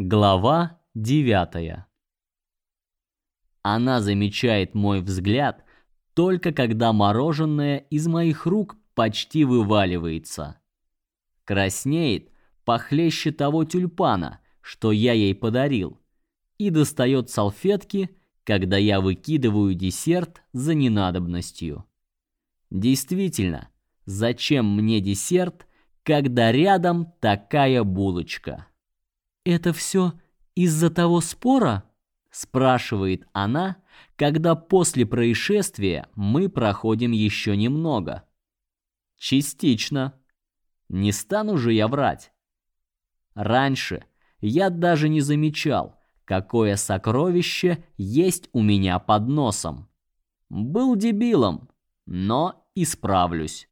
Глава 9. Она замечает мой взгляд только когда мороженое из моих рук почти вываливается. Краснеет похлеще того тюльпана, что я ей подарил, и достает салфетки, когда я выкидываю десерт за ненадобностью. Действительно, зачем мне десерт, когда рядом такая булочка? Это все из-за того спора? спрашивает она, когда после происшествия мы проходим еще немного. Частично. Не стану же я врать. Раньше я даже не замечал, какое сокровище есть у меня под носом. Был дебилом, но исправлюсь.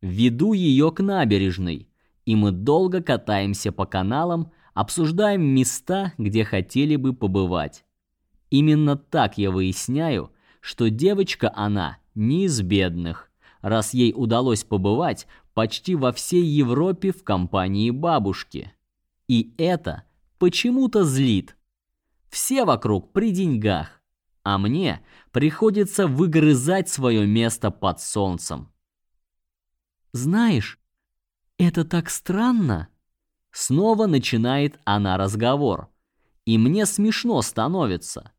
Веду ее к набережной, и мы долго катаемся по каналам, обсуждаем места, где хотели бы побывать. Именно так я выясняю, что девочка она не из бедных, раз ей удалось побывать почти во всей Европе в компании бабушки. И это почему-то злит. Все вокруг при деньгах, а мне приходится выгрызать свое место под солнцем. Знаешь, это так странно. Снова начинает она разговор. И мне смешно становится.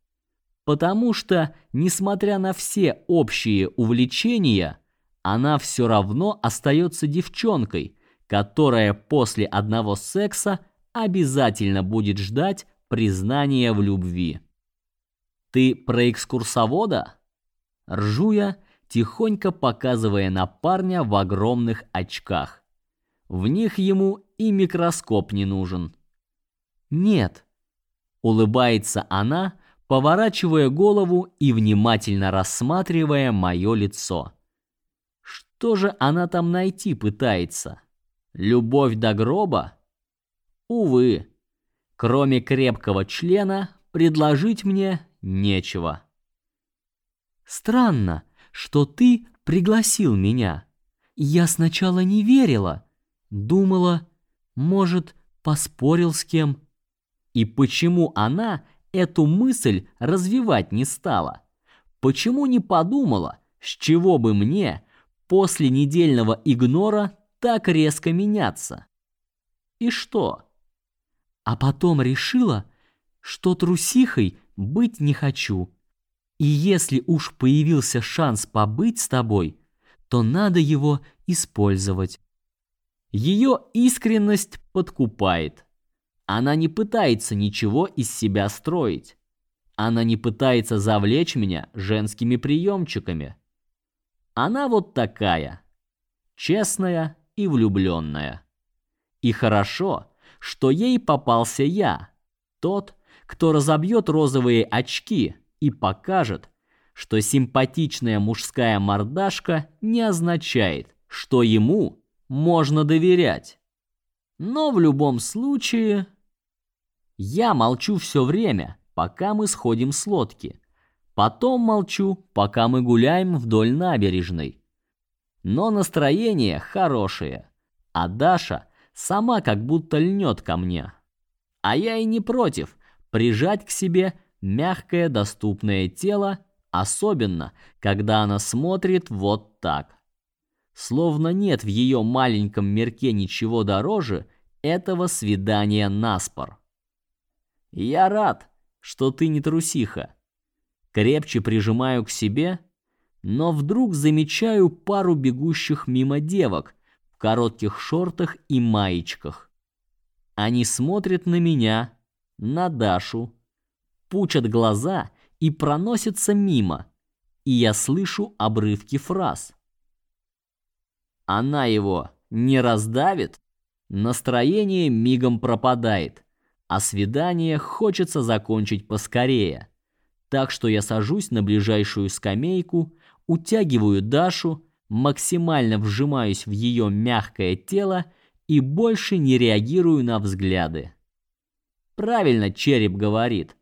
Потому что, несмотря на все общие увлечения, она все равно остается девчонкой, которая после одного секса обязательно будет ждать признания в любви. Ты про экскурсовода? Ржу я, тихонько показывая на парня в огромных очках. В них ему и микроскоп не нужен. Нет. Улыбается она, поворачивая голову и внимательно рассматривая мое лицо. Что же она там найти пытается? Любовь до гроба? Увы, кроме крепкого члена предложить мне нечего. Странно, что ты пригласил меня. Я сначала не верила, Думала, может, поспорил с кем. И почему она эту мысль развивать не стала? Почему не подумала, с чего бы мне после недельного игнора так резко меняться? И что? А потом решила, что трусихой быть не хочу. И если уж появился шанс побыть с тобой, то надо его использовать. Ее искренность подкупает. Она не пытается ничего из себя строить. Она не пытается завлечь меня женскими приемчиками. Она вот такая, честная и влюбленная. И хорошо, что ей попался я, тот, кто разобьет розовые очки и покажет, что симпатичная мужская мордашка не означает, что ему можно доверять. Но в любом случае... Я молчу все время, пока мы сходим с лодки. Потом молчу, пока мы гуляем вдоль набережной. Но настроение хорошее, а Даша сама как будто льнет ко мне. А я и не против прижать к себе мягкое доступное тело, особенно когда она смотрит вот так. Словно нет в ее маленьком мирке ничего дороже этого свидания наспор. Я рад, что ты не трусиха. Крепче прижимаю к себе, но вдруг замечаю пару бегущих мимо девок в коротких шортах и маечках. Они смотрят на меня, на Дашу, пучат глаза и проносятся мимо, и я слышу обрывки фраз она его не раздавит, настроение мигом пропадает, а свидание хочется закончить поскорее. Так что я сажусь на ближайшую скамейку, утягиваю Дашу, максимально вжимаюсь в ее мягкое тело и больше не реагирую на взгляды. Правильно череп говорит.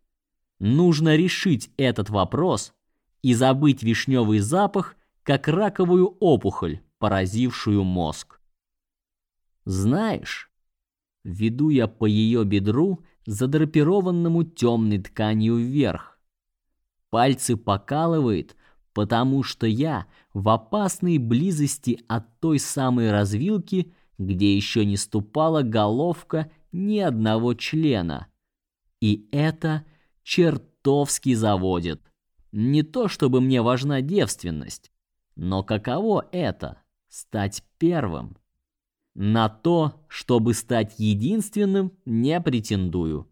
Нужно решить этот вопрос и забыть вишневый запах, как раковую опухоль поразившую мозг. Знаешь, Веду я по ее бедру, задрапированному темной тканью вверх. Пальцы покалывает, потому что я в опасной близости от той самой развилки, где еще не ступала головка ни одного члена. И это чертовски заводит. Не то чтобы мне важна девственность, но каково это стать первым? На то, чтобы стать единственным, не претендую.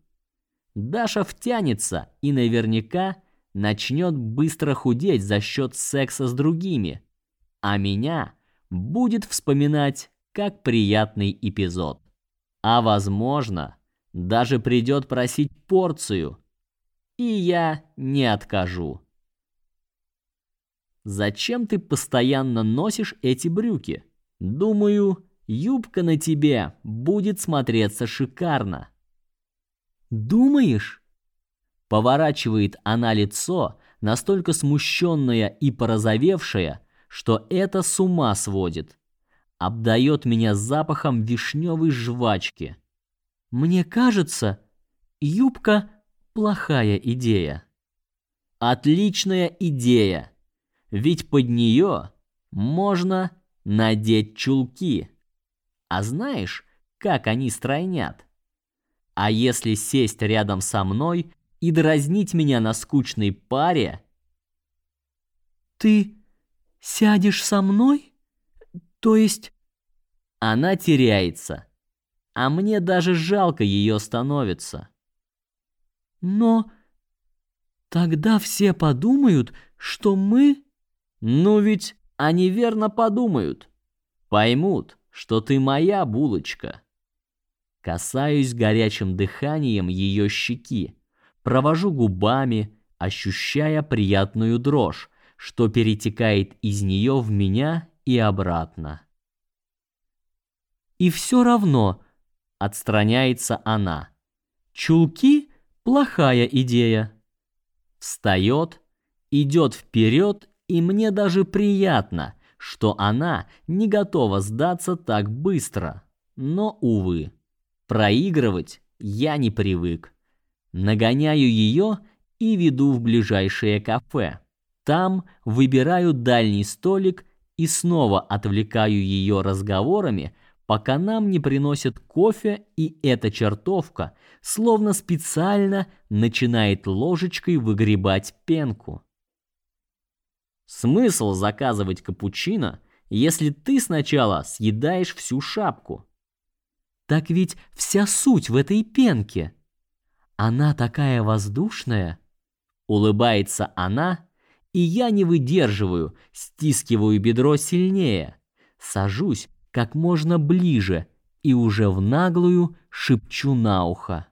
Даша втянется и наверняка начнет быстро худеть за счет секса с другими, а меня будет вспоминать как приятный эпизод. А возможно, даже придет просить порцию, и я не откажу. Зачем ты постоянно носишь эти брюки? Думаю, юбка на тебе будет смотреться шикарно. Думаешь? Поворачивает она лицо, настолько смущенное и порозовевшее, что это с ума сводит. Обдает меня запахом вишневой жвачки. Мне кажется, юбка плохая идея. Отличная идея. Ведь под нее можно надеть чулки. А знаешь, как они стройнят? А если сесть рядом со мной и дразнить меня на скучной паре? Ты сядешь со мной? То есть она теряется, а мне даже жалко ее становится. Но тогда все подумают, что мы Ну ведь они верно подумают. Поймут, что ты моя булочка. Касаюсь горячим дыханием ее щеки, провожу губами, ощущая приятную дрожь, что перетекает из нее в меня и обратно. И все равно отстраняется она. Чулки плохая идея. Встает, идет вперед, и мне даже приятно, что она не готова сдаться так быстро. Но увы, проигрывать я не привык. Нагоняю ее и веду в ближайшее кафе. Там выбираю дальний столик и снова отвлекаю ее разговорами, пока нам не приносят кофе, и эта чертовка словно специально начинает ложечкой выгребать пенку. Смысл заказывать капучино, если ты сначала съедаешь всю шапку? Так ведь вся суть в этой пенке. Она такая воздушная. Улыбается она, и я не выдерживаю, стискиваю бедро сильнее, сажусь как можно ближе и уже в наглую шепчу на ухо.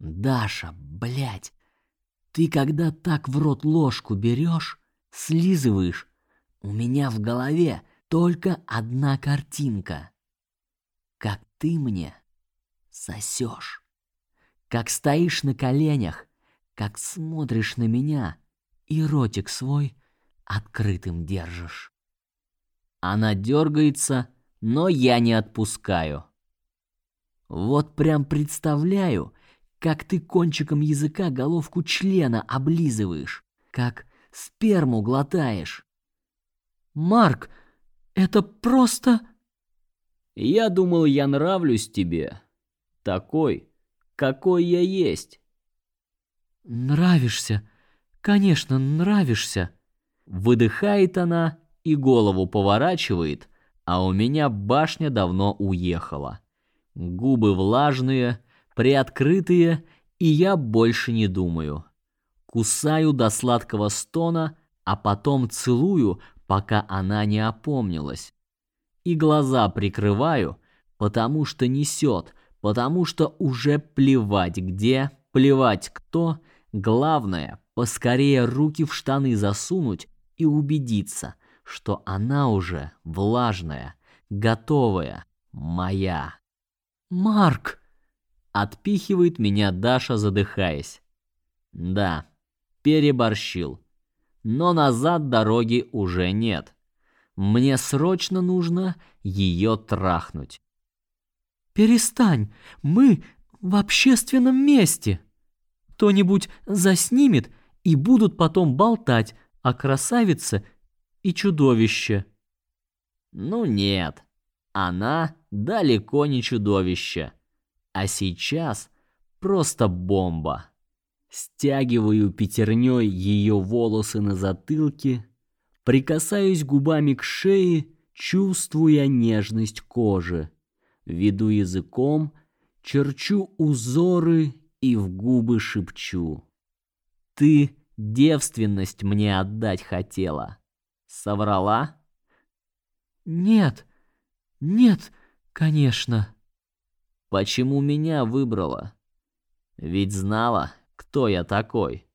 «Даша, блядь, ты когда так в рот ложку берешь, слизываешь, у меня в голове только одна картинка. Как ты мне сосешь, как стоишь на коленях, как смотришь на меня и ротик свой открытым держишь. Она дергается, но я не отпускаю. Вот прям представляю, как ты кончиком языка головку члена облизываешь, как сперму глотаешь. Марк, это просто... Я думал, я нравлюсь тебе. Такой, какой я есть. Нравишься. Конечно, нравишься. Выдыхает она и голову поворачивает, а у меня башня давно уехала. Губы влажные, приоткрытые, и я больше не думаю. Кусаю до сладкого стона, а потом целую, пока она не опомнилась. И глаза прикрываю, потому что несет, потому что уже плевать где, плевать кто, главное поскорее руки в штаны засунуть и убедиться, что она уже влажная, готовая, моя. Марк отпихивает меня Даша, задыхаясь. Да, переборщил. Но назад дороги уже нет. Мне срочно нужно ее трахнуть. перестань, мы в общественном месте. Кто-нибудь заснимет и будут потом болтать о красавице и чудовище. Ну нет, она далеко не чудовище, а сейчас просто бомба. Стягиваю пятерней ее волосы на затылке, прикасаюсь губами к шее, чувствуя нежность кожи. Веду языком, черчу узоры и в губы шепчу. Ты девственность мне отдать хотела. Соврала? Нет, нет, конечно. Почему меня выбрала? Ведь знала, кто я такой.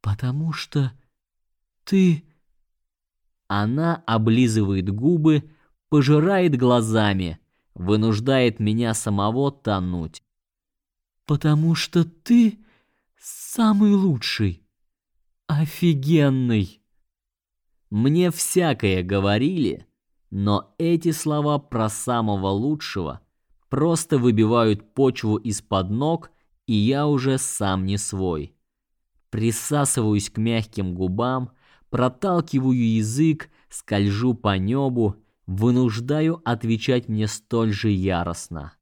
Потому что ты... Она облизывает губы, пожирает глазами, вынуждает меня самого тонуть. Потому что ты самый лучший, офигенный. Мне всякое говорили, но эти слова про самого лучшего просто выбивают почву из-под ног, и я уже сам не свой. Присасываюсь к мягким губам, проталкиваю язык, скольжу по небу, вынуждаю отвечать мне столь же яростно.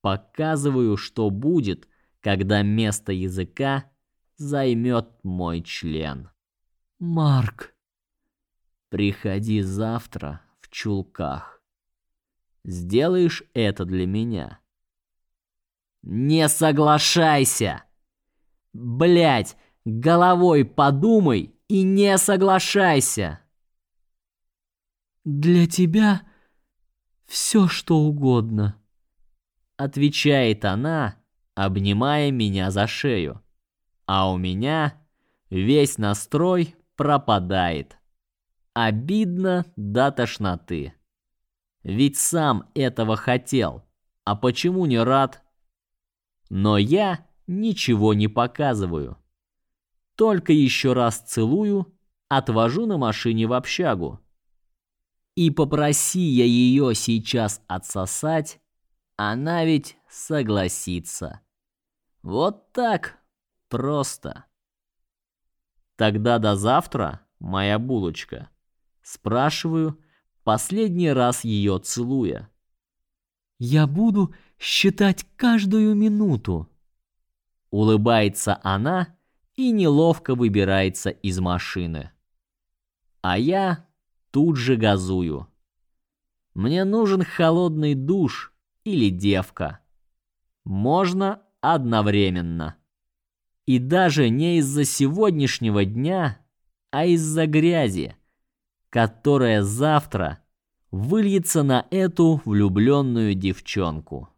Показываю, что будет, когда место языка займет мой член. Марк, приходи завтра в чулках. Сделаешь это для меня? Не соглашайся. Блять, головой подумай и не соглашайся. Для тебя все что угодно, отвечает она, обнимая меня за шею. А у меня весь настрой пропадает. Обидно до тошноты. Ведь сам этого хотел. А почему не рад? Но я ничего не показываю. Только еще раз целую, отвожу на машине в общагу. И попроси я ее сейчас отсосать, она ведь согласится. Вот так просто. Тогда до завтра, моя булочка. Спрашиваю, последний раз ее целуя. Я буду считать каждую минуту. Улыбается она и неловко выбирается из машины. А я тут же газую. Мне нужен холодный душ или девка. Можно одновременно. И даже не из-за сегодняшнего дня, а из-за грязи, которая завтра выльется на эту влюбленную девчонку.